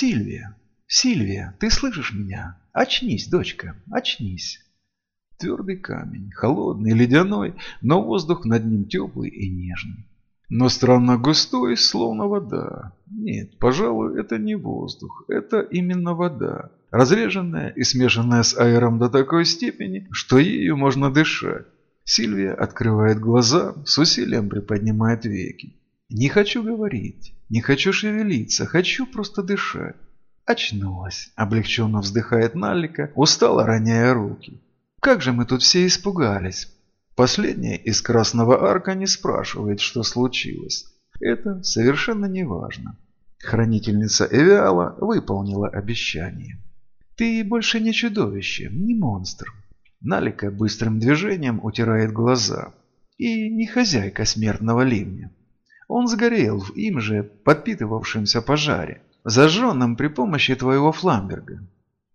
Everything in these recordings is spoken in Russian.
Сильвия! Сильвия, ты слышишь меня? Очнись, дочка, очнись!» Твердый камень, холодный, ледяной, но воздух над ним теплый и нежный. Но странно густой, словно вода. Нет, пожалуй, это не воздух, это именно вода, разреженная и смешанная с аэром до такой степени, что ею можно дышать. Сильвия открывает глаза, с усилием приподнимает веки. «Не хочу говорить, не хочу шевелиться, хочу просто дышать». Очнулась, облегченно вздыхает Налика, устало роняя руки. Как же мы тут все испугались. Последняя из Красного Арка не спрашивает, что случилось. Это совершенно не важно. Хранительница Эвиала выполнила обещание. Ты больше не чудовище, не монстр. Налика быстрым движением утирает глаза. И не хозяйка смертного ливня. Он сгорел в им же подпитывавшемся пожаре, зажженном при помощи твоего фламберга.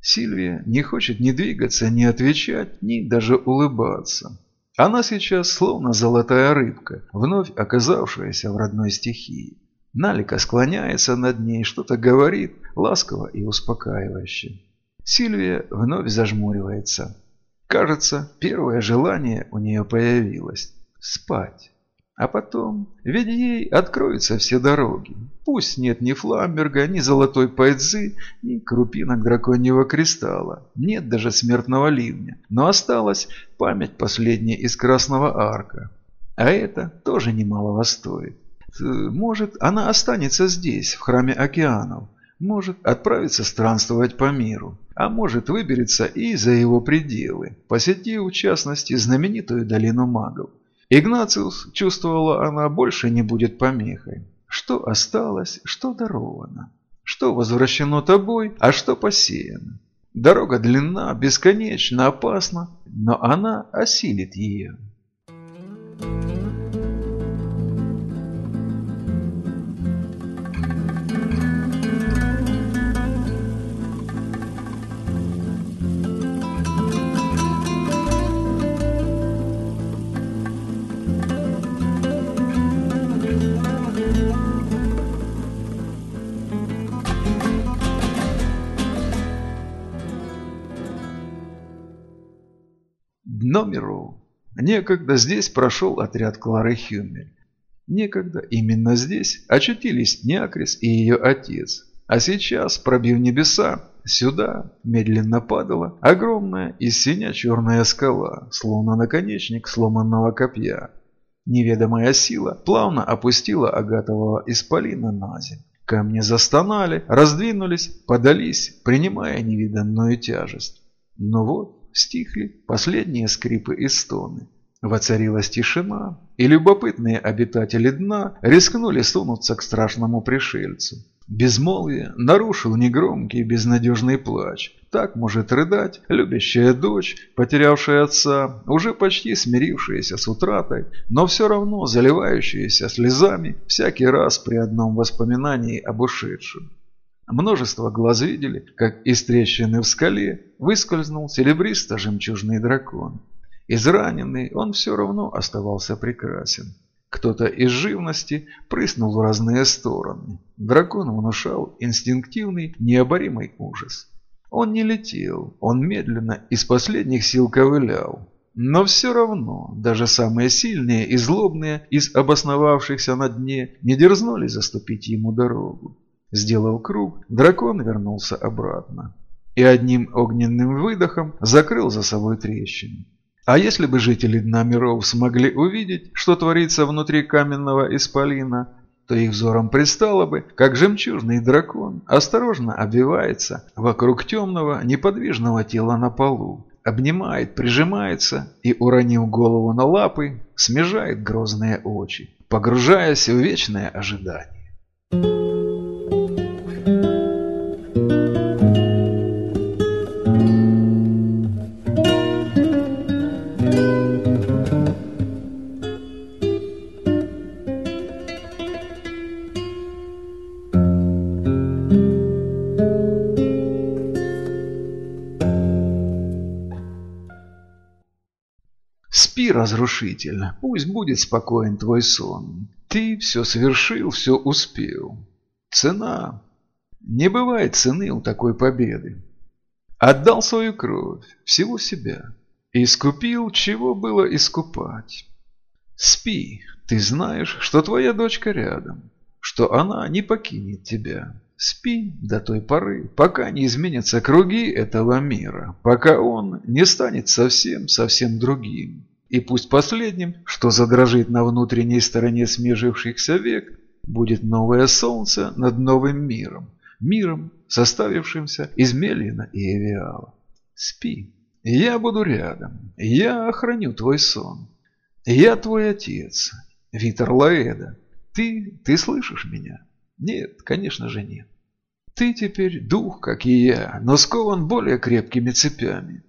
Сильвия не хочет ни двигаться, ни отвечать, ни даже улыбаться. Она сейчас словно золотая рыбка, вновь оказавшаяся в родной стихии. Налика склоняется над ней, что-то говорит, ласково и успокаивающе. Сильвия вновь зажмуривается. Кажется, первое желание у нее появилось – спать. А потом, ведь ей откроются все дороги. Пусть нет ни фламберга, ни золотой пайдзы, ни крупинок драконьего кристалла. Нет даже смертного ливня. Но осталась память последняя из Красного Арка. А это тоже немалого стоит. Может, она останется здесь, в храме океанов. Может, отправится странствовать по миру. А может, выберется и за его пределы, посетив, в частности, знаменитую долину магов. Игнациус, чувствовала она, больше не будет помехой. Что осталось, что даровано. Что возвращено тобой, а что посеяно. Дорога длинна, бесконечно опасна, но она осилит ее. Номеру. Некогда здесь прошел отряд Клары Хюмель. Некогда именно здесь очутились Неакрис и ее отец. А сейчас, пробив небеса, сюда медленно падала огромная и синя-черная скала, словно наконечник сломанного копья. Неведомая сила плавно опустила агатового исполина на землю. Камни застонали, раздвинулись, подались, принимая невиданную тяжесть. Но вот стихли последние скрипы и стоны. Воцарилась тишина, и любопытные обитатели дна рискнули сунуться к страшному пришельцу. Безмолвие нарушил негромкий безнадежный плач. Так может рыдать любящая дочь, потерявшая отца, уже почти смирившаяся с утратой, но все равно заливающаяся слезами всякий раз при одном воспоминании об ушедшем. Множество глаз видели, как из трещины в скале выскользнул серебристо-жемчужный дракон. Израненный он все равно оставался прекрасен. Кто-то из живности прыснул в разные стороны. Дракон внушал инстинктивный, необоримый ужас. Он не летел, он медленно из последних сил ковылял. Но все равно, даже самые сильные и злобные из обосновавшихся на дне не дерзнули заступить ему дорогу. Сделав круг, дракон вернулся обратно и одним огненным выдохом закрыл за собой трещину. А если бы жители дна миров смогли увидеть, что творится внутри каменного исполина, то их взором предстало бы, как жемчужный дракон осторожно обвивается вокруг темного неподвижного тела на полу, обнимает, прижимается и, уронив голову на лапы, смежает грозные очи, погружаясь в вечное ожидание. Спи разрушительно, пусть будет спокоен твой сон. Ты все совершил, все успел. Цена. Не бывает цены у такой победы. Отдал свою кровь, всего себя. Искупил, чего было искупать. Спи, ты знаешь, что твоя дочка рядом, что она не покинет тебя. Спи до той поры, пока не изменятся круги этого мира, пока он не станет совсем-совсем другим. И пусть последним, что задрожит на внутренней стороне смежившихся век, будет новое солнце над новым миром, миром, составившимся из Мелина и Эвиала. Спи, я буду рядом, я охраню твой сон. Я твой отец, Витер Лаэда. Ты, ты слышишь меня? Нет, конечно же нет. Ты теперь дух, как и я, но скован более крепкими цепями.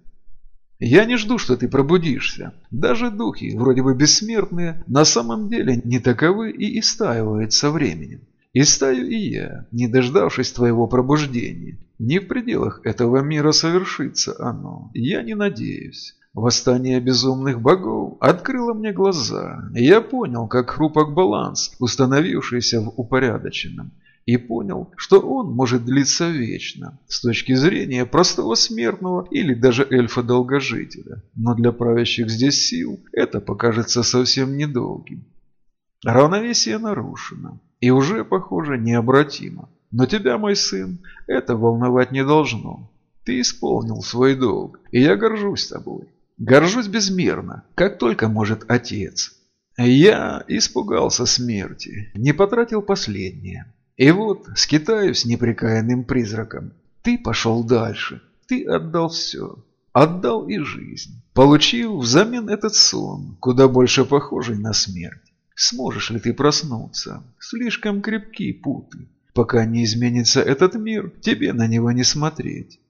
Я не жду, что ты пробудишься. Даже духи, вроде бы бессмертные, на самом деле не таковы и истаивают со временем. Истаю и я, не дождавшись твоего пробуждения. Не в пределах этого мира совершится оно. Я не надеюсь. Восстание безумных богов открыло мне глаза. Я понял, как хрупок баланс, установившийся в упорядоченном и понял, что он может длиться вечно, с точки зрения простого смертного или даже эльфа-долгожителя. Но для правящих здесь сил это покажется совсем недолгим. Равновесие нарушено и уже, похоже, необратимо. Но тебя, мой сын, это волновать не должно. Ты исполнил свой долг, и я горжусь тобой. Горжусь безмерно, как только может отец. Я испугался смерти, не потратил последнее. И вот скитаюсь непрекаянным призраком. Ты пошел дальше. Ты отдал все. Отдал и жизнь. Получил взамен этот сон, куда больше похожий на смерть. Сможешь ли ты проснуться? Слишком крепки путы. Пока не изменится этот мир, тебе на него не смотреть.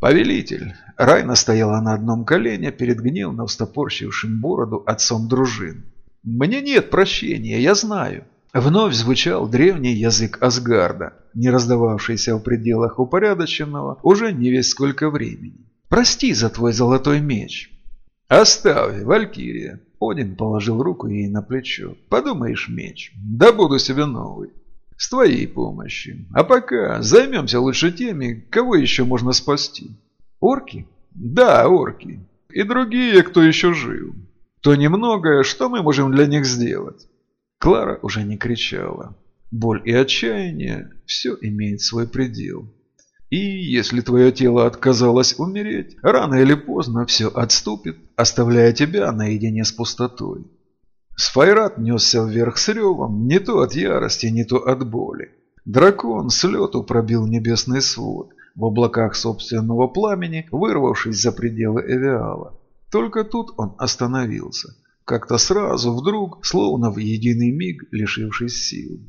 «Повелитель!» Райна стояла на одном колене перед гневно встопорщившим бороду отцом дружин. «Мне нет прощения, я знаю!» Вновь звучал древний язык Асгарда, не раздававшийся в пределах упорядоченного уже не весь сколько времени. «Прости за твой золотой меч!» «Оставь, Валькирия!» Один положил руку ей на плечо. «Подумаешь, меч, да буду себе новый!» С твоей помощью. А пока займемся лучше теми, кого еще можно спасти. Орки? Да, орки. И другие, кто еще жив. То немногое, что мы можем для них сделать. Клара уже не кричала. Боль и отчаяние – все имеет свой предел. И если твое тело отказалось умереть, рано или поздно все отступит, оставляя тебя наедине с пустотой. Сфайрат несся вверх с ревом, не то от ярости, не то от боли. Дракон с лету пробил небесный свод, в облаках собственного пламени, вырвавшись за пределы Эвиала. Только тут он остановился, как-то сразу, вдруг, словно в единый миг, лишившись сил.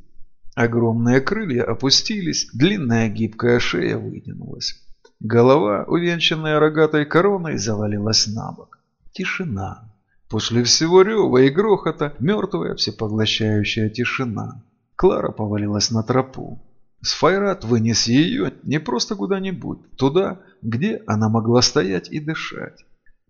Огромные крылья опустились, длинная гибкая шея вытянулась. Голова, увенчанная рогатой короной, завалилась на бок. Тишина. После всего рева и грохота мертвая всепоглощающая тишина. Клара повалилась на тропу. Сфайрат вынес ее не просто куда-нибудь, туда, где она могла стоять и дышать.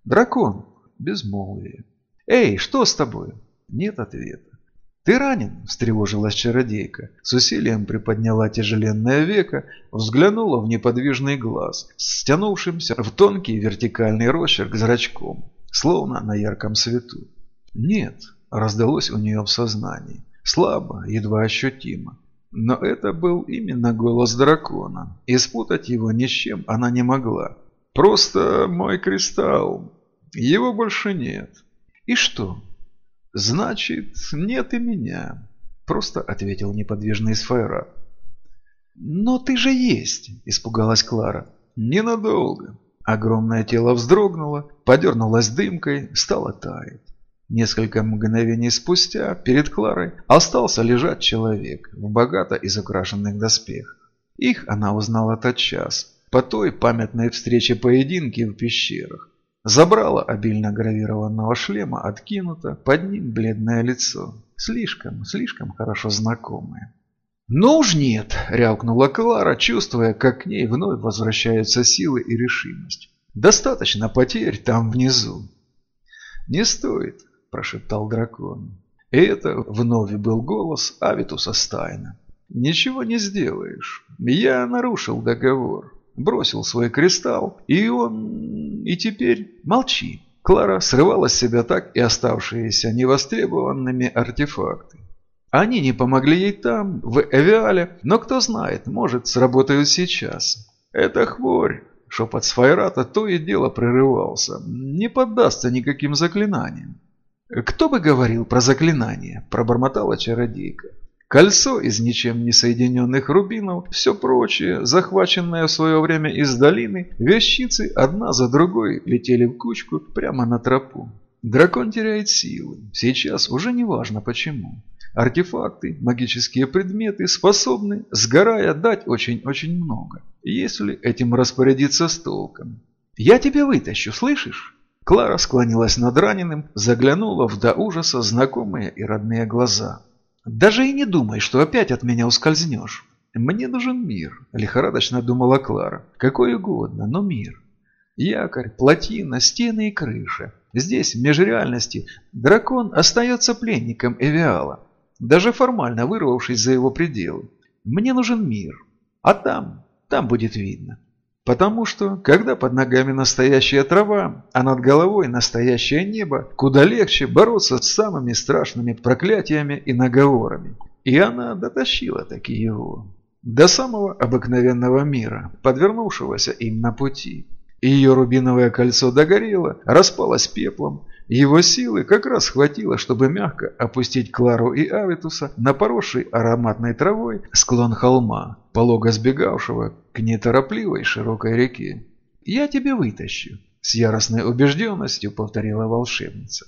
Дракон. Безмолвие. «Эй, что с тобой?» Нет ответа. «Ты ранен?» – встревожилась чародейка. С усилием приподняла тяжеленное веко, взглянула в неподвижный глаз, стянувшимся в тонкий вертикальный росчерк зрачком словно на ярком свету. «Нет», – раздалось у нее в сознании, слабо, едва ощутимо. Но это был именно голос дракона, и спутать его ни с чем она не могла. «Просто мой кристалл. Его больше нет». «И что?» «Значит, нет и меня», – просто ответил неподвижный Сфайра. «Но ты же есть!» – испугалась Клара. «Ненадолго. Огромное тело вздрогнуло, подернулось дымкой, стало таять. Несколько мгновений спустя перед Кларой остался лежать человек в богато изукрашенных доспехах. Их она узнала тотчас, по той памятной встрече поединки в пещерах. Забрала обильно гравированного шлема откинуто, под ним бледное лицо, слишком, слишком хорошо знакомое. «Ну уж нет!» – рявкнула Клара, чувствуя, как к ней вновь возвращаются силы и решимость. «Достаточно потерь там внизу». «Не стоит», – прошептал дракон. И это вновь был голос Авитуса Стайна. «Ничего не сделаешь. Я нарушил договор. Бросил свой кристалл, и он... И теперь молчи». Клара срывала с себя так и оставшиеся невостребованными артефакты. Они не помогли ей там, в Эвиале, но кто знает, может, сработают сейчас. Это хворь. Шепот Сфайрата то и дело прерывался. Не поддастся никаким заклинаниям. «Кто бы говорил про заклинание?» – пробормотала чародейка. Кольцо из ничем не соединенных рубинов, все прочее, захваченное в свое время из долины, вещицы одна за другой летели в кучку прямо на тропу. Дракон теряет силы. Сейчас уже не важно почему. Артефакты, магические предметы способны, сгорая, дать очень-очень много, если этим распорядиться с толком. «Я тебя вытащу, слышишь?» Клара склонилась над раненым, заглянула в до ужаса знакомые и родные глаза. «Даже и не думай, что опять от меня ускользнешь. Мне нужен мир», – лихорадочно думала Клара. «Какой угодно, но мир. Якорь, плотина, стены и крыша. Здесь, в межреальности, дракон остается пленником Эвиала, даже формально вырвавшись за его пределы. Мне нужен мир, а там, там будет видно». Потому что, когда под ногами настоящая трава, а над головой настоящее небо, куда легче бороться с самыми страшными проклятиями и наговорами. И она дотащила таки его. До самого обыкновенного мира, подвернувшегося им на пути. Ее рубиновое кольцо догорело, распалось пеплом, его силы как раз хватило, чтобы мягко опустить Клару и Авитуса на поросший ароматной травой склон холма, полого сбегавшего к неторопливой широкой реке. «Я тебе вытащу», – с яростной убежденностью повторила волшебница.